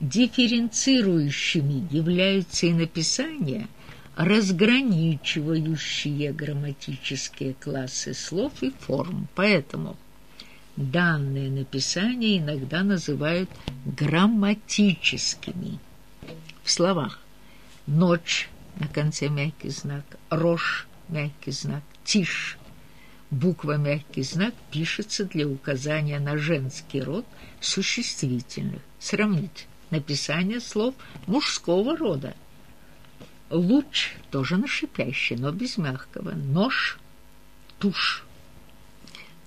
Дифференцирующими являются и написания, разграничивающие грамматические классы слов и форм. Поэтому данные написания иногда называют грамматическими. В словах «ночь» на конце мягкий знак, «рожь» мягкий знак, «тишь» буква мягкий знак пишется для указания на женский род существительных. Сравнить написание слов мужского рода. Луч тоже на шипящий, но без мягкого. Нож, тушь.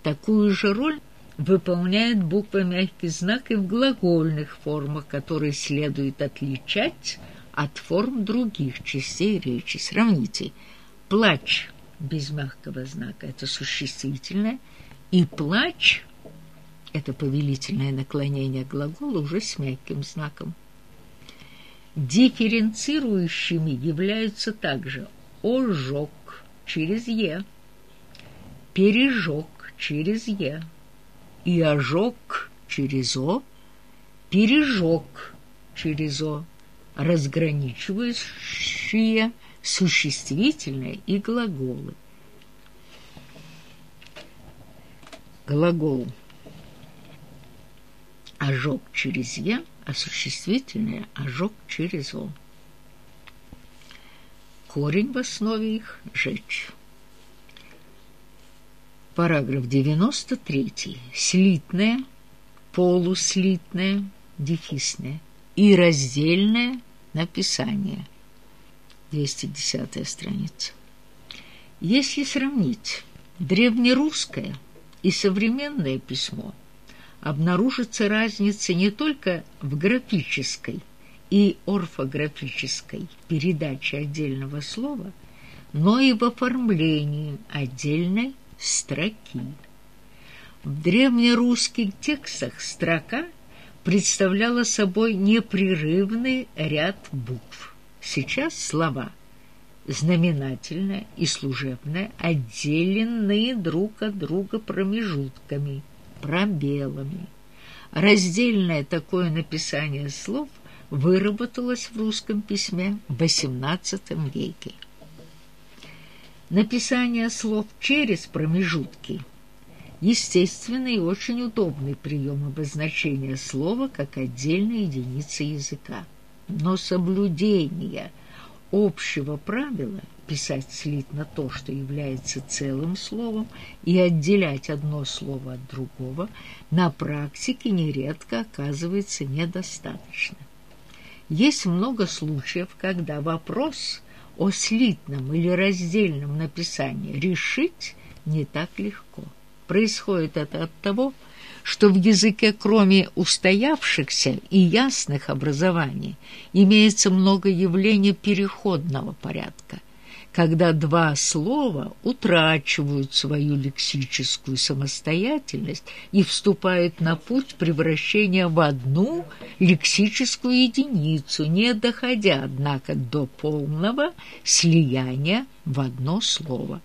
Такую же роль выполняет буква мягкий знак и в глагольных формах, которые следует отличать от форм других частей речи. Сравните. Плач без мягкого знака – это существительное, и плач это повелительное наклонение глагола уже с мягким знаком. Дифференцирующими являются также ожог через «е», пережог через «е» и ожог через «о», пережог через «о», разграничивающие существительные и глаголы. Глагол – ожог через «я», а существительное – ожог через «о». Корень в основе их – «жечь». Параграф 93. Слитное, полуслитное, дефисное и раздельное написание. 210 страница. Если сравнить древнерусское и современное письмо – обнаружится разница не только в графической и орфографической передаче отдельного слова, но и в оформлении отдельной строки. В древнерусских текстах строка представляла собой непрерывный ряд букв. Сейчас слова знаменательное и служебное отделенные друг от друга промежутками – пробелами. Раздельное такое написание слов выработалось в русском письме в XVIII веке. Написание слов через промежутки – естественный и очень удобный прием обозначения слова как отдельной единицы языка. Но соблюдение общего правила – писать слитно то, что является целым словом, и отделять одно слово от другого, на практике нередко оказывается недостаточно. Есть много случаев, когда вопрос о слитном или раздельном написании решить не так легко. Происходит это от того, что в языке, кроме устоявшихся и ясных образований, имеется много явлений переходного порядка – когда два слова утрачивают свою лексическую самостоятельность и вступают на путь превращения в одну лексическую единицу, не доходя, однако, до полного слияния в одно слово.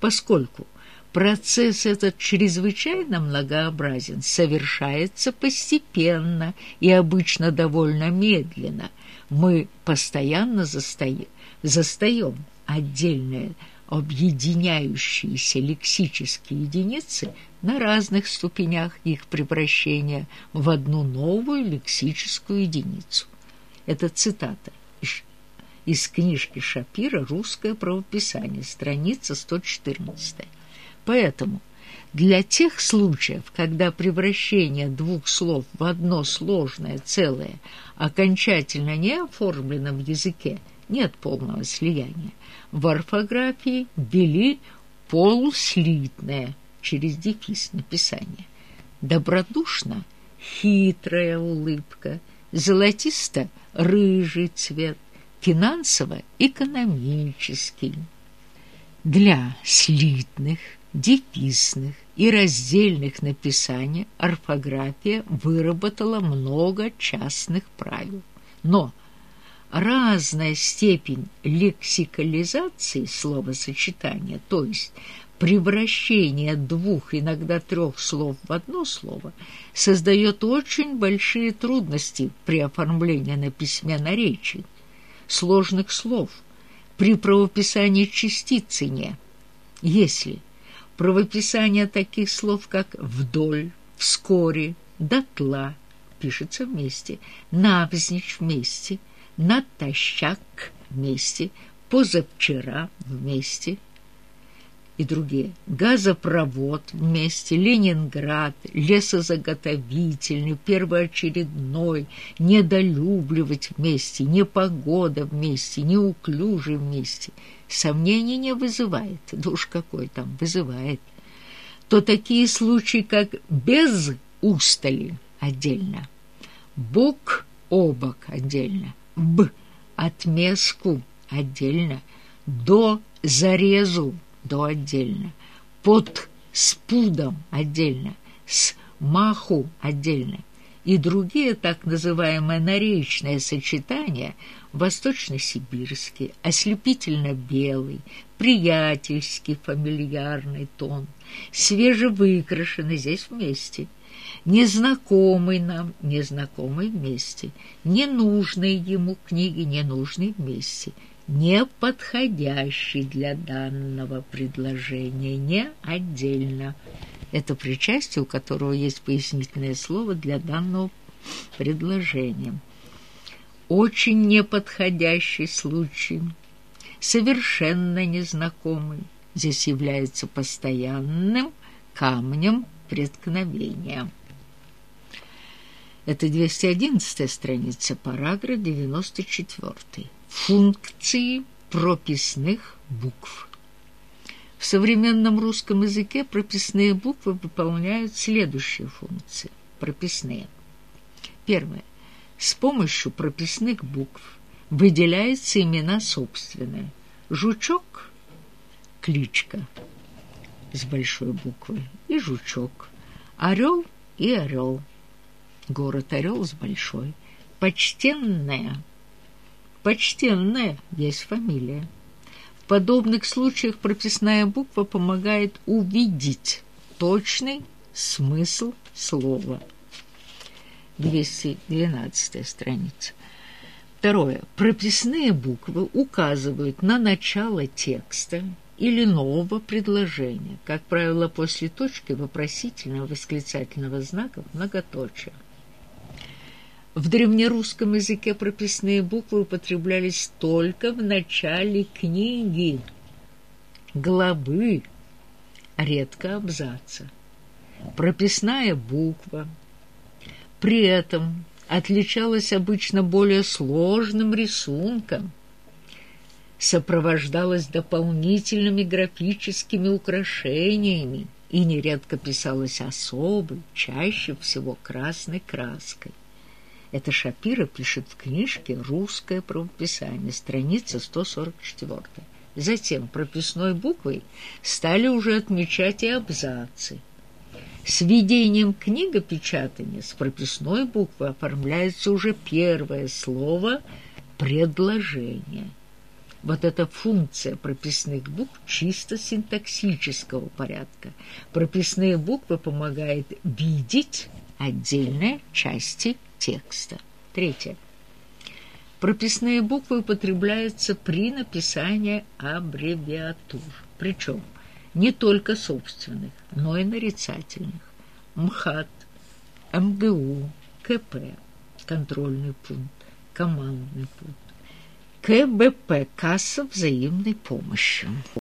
Поскольку Процесс этот чрезвычайно многообразен, совершается постепенно и обычно довольно медленно. Мы постоянно застаем отдельные объединяющиеся лексические единицы на разных ступенях их превращения в одну новую лексическую единицу. Это цитата из, книжки Шапира «Русское правописание», страница 114. Поэтому для тех случаев, когда превращение двух слов в одно сложное целое окончательно не оформлено в языке, нет полного слияния, в орфографии ввели полуслитное через дефис написание. Добродушно хитрая улыбка, золотисто рыжий цвет, финансово-экономический. Для слитных, дефисных и раздельных написаний орфография выработала много частных правил. Но разная степень лексикализации словосочетания, то есть превращение двух, иногда трех слов в одно слово создает очень большие трудности при оформлении на письме наречий, сложных слов, при правописании частицы «не». Если правописание таких слов, как «вдоль», «вскоре», «дотла» пишется вместе, «навзничь» вместе, «натощак» вместе, «позавчера» вместе – и другие. Газопровод вместе, Ленинград, лесозаготовительный, первоочередной, недолюбливать вместе, непогода вместе, неуклюжий вместе. Сомнений не вызывает, да уж какой там вызывает. То такие случаи, как без устали отдельно, бок обок отдельно, б отмеску отдельно, до зарезу до отдельно, под спудом отдельно, с маху отдельно. И другие так называемые наречные сочетания восточно-сибирский, ослепительно-белый, приятельский фамильярный тон, свежевыкрашенный здесь вместе, незнакомый нам, незнакомый вместе, ненужный ему книги, ненужный вместе – неподходящий для данного предложения, не отдельно. Это причастие, у которого есть пояснительное слово для данного предложения. Очень неподходящий случай, совершенно незнакомый, здесь является постоянным камнем преткновения. Это 211 страница, параграф 94 функции прописных букв. В современном русском языке прописные буквы выполняют следующие функции. Прописные. Первое. С помощью прописных букв выделяются имена собственные. Жучок – кличка с большой буквы, и жучок. Орел и орел. Город с большой. Почтенная – Почтенная есть фамилия. В подобных случаях прописная буква помогает увидеть точный смысл слова. 212 страница. Второе. Прописные буквы указывают на начало текста или нового предложения, как правило, после точки вопросительного восклицательного знака многоточия. В древнерусском языке прописные буквы употреблялись только в начале книги, главы, редко абзаца. Прописная буква при этом отличалась обычно более сложным рисунком, сопровождалась дополнительными графическими украшениями и нередко писалась особой, чаще всего красной краской. Это Шапира пишет в книжке «Русское правописание», страница 144. Затем прописной буквой стали уже отмечать и абзацы. С введением книгопечатания с прописной буквы оформляется уже первое слово «предложение». Вот эта функция прописных букв чисто синтаксического порядка. Прописные буквы помогают видеть отдельные части текста. Третье. Прописные буквы употребляются при написании аббревиатур, причем не только собственных, но и нарицательных. МХАТ, МГУ, КП, контрольный пункт, командный пункт, КБП, касса взаимной помощи.